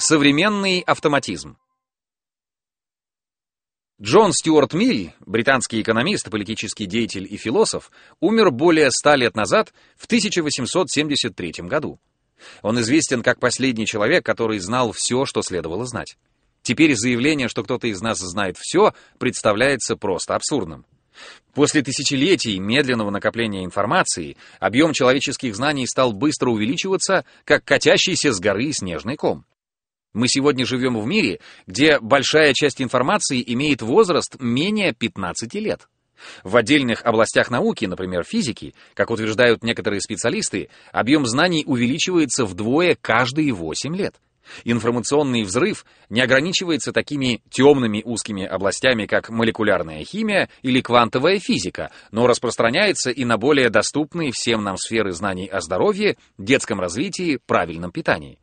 Современный автоматизм. Джон Стюарт Миль, британский экономист, политический деятель и философ, умер более ста лет назад, в 1873 году. Он известен как последний человек, который знал все, что следовало знать. Теперь заявление, что кто-то из нас знает все, представляется просто абсурдным. После тысячелетий медленного накопления информации объем человеческих знаний стал быстро увеличиваться, как катящийся с горы снежный ком. Мы сегодня живем в мире, где большая часть информации имеет возраст менее 15 лет. В отдельных областях науки, например, физики, как утверждают некоторые специалисты, объем знаний увеличивается вдвое каждые 8 лет. Информационный взрыв не ограничивается такими темными узкими областями, как молекулярная химия или квантовая физика, но распространяется и на более доступные всем нам сферы знаний о здоровье, детском развитии, правильном питании.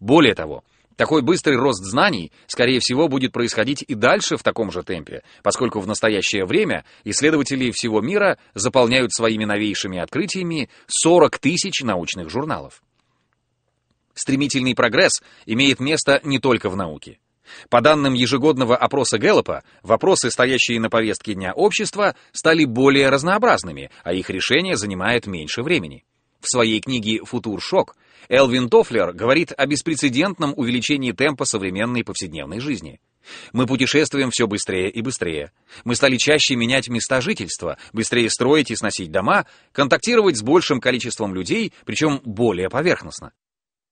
Более того, такой быстрый рост знаний, скорее всего, будет происходить и дальше в таком же темпе, поскольку в настоящее время исследователи всего мира заполняют своими новейшими открытиями 40 тысяч научных журналов. Стремительный прогресс имеет место не только в науке. По данным ежегодного опроса Гэллопа, вопросы, стоящие на повестке дня общества, стали более разнообразными, а их решение занимает меньше времени. В своей книге «Футур-шок» Элвин Тофлер говорит о беспрецедентном увеличении темпа современной повседневной жизни. Мы путешествуем все быстрее и быстрее. Мы стали чаще менять места жительства, быстрее строить и сносить дома, контактировать с большим количеством людей, причем более поверхностно.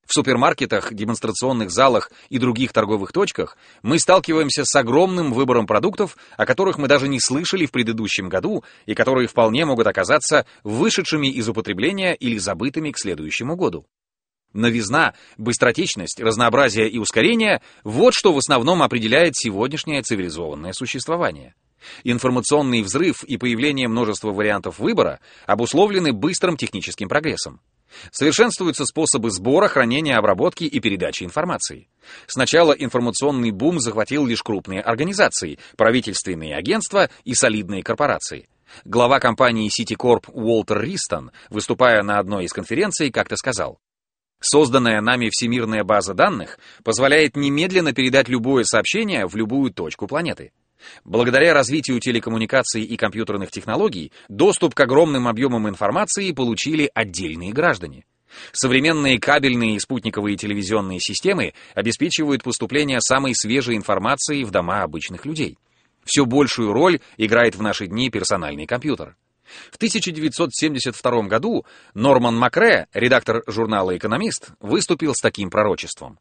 В супермаркетах, демонстрационных залах и других торговых точках мы сталкиваемся с огромным выбором продуктов, о которых мы даже не слышали в предыдущем году и которые вполне могут оказаться вышедшими из употребления или забытыми к следующему году. Новизна, быстротечность, разнообразие и ускорение — вот что в основном определяет сегодняшнее цивилизованное существование. Информационный взрыв и появление множества вариантов выбора обусловлены быстрым техническим прогрессом. Совершенствуются способы сбора, хранения, обработки и передачи информации. Сначала информационный бум захватил лишь крупные организации, правительственные агентства и солидные корпорации. Глава компании Citicorp Уолтер Ристон, выступая на одной из конференций, как-то сказал, Созданная нами всемирная база данных позволяет немедленно передать любое сообщение в любую точку планеты. Благодаря развитию телекоммуникаций и компьютерных технологий, доступ к огромным объемам информации получили отдельные граждане. Современные кабельные и спутниковые телевизионные системы обеспечивают поступление самой свежей информации в дома обычных людей. Все большую роль играет в наши дни персональный компьютер. В 1972 году Норман Макре, редактор журнала «Экономист», выступил с таким пророчеством.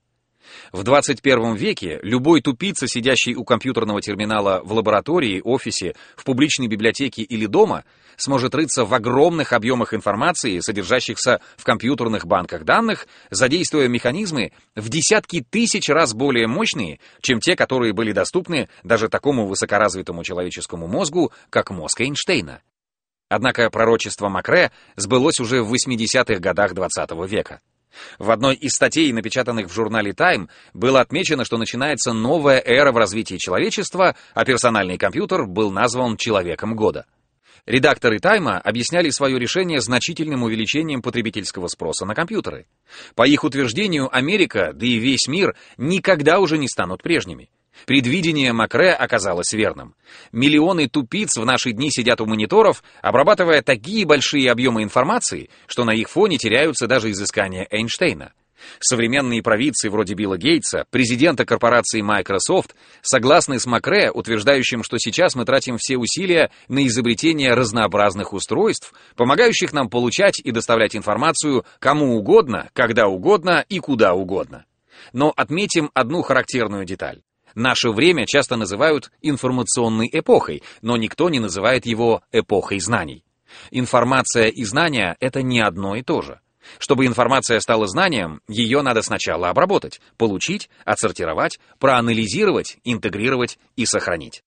В 21 веке любой тупица, сидящий у компьютерного терминала в лаборатории, офисе, в публичной библиотеке или дома, сможет рыться в огромных объемах информации, содержащихся в компьютерных банках данных, задействуя механизмы в десятки тысяч раз более мощные, чем те, которые были доступны даже такому высокоразвитому человеческому мозгу, как мозг Эйнштейна. Однако пророчество Макре сбылось уже в 80-х годах XX века. В одной из статей, напечатанных в журнале Time, было отмечено, что начинается новая эра в развитии человечества, а персональный компьютер был назван «человеком года». Редакторы Тайма объясняли свое решение значительным увеличением потребительского спроса на компьютеры. По их утверждению, Америка, да и весь мир никогда уже не станут прежними. Предвидение Макре оказалось верным. Миллионы тупиц в наши дни сидят у мониторов, обрабатывая такие большие объемы информации, что на их фоне теряются даже изыскания Эйнштейна. Современные провидцы вроде Билла Гейтса, президента корпорации Microsoft, согласны с Макре, утверждающим, что сейчас мы тратим все усилия на изобретение разнообразных устройств, помогающих нам получать и доставлять информацию кому угодно, когда угодно и куда угодно. Но отметим одну характерную деталь. Наше время часто называют информационной эпохой, но никто не называет его эпохой знаний. Информация и знания — это не одно и то же. Чтобы информация стала знанием, ее надо сначала обработать, получить, отсортировать, проанализировать, интегрировать и сохранить.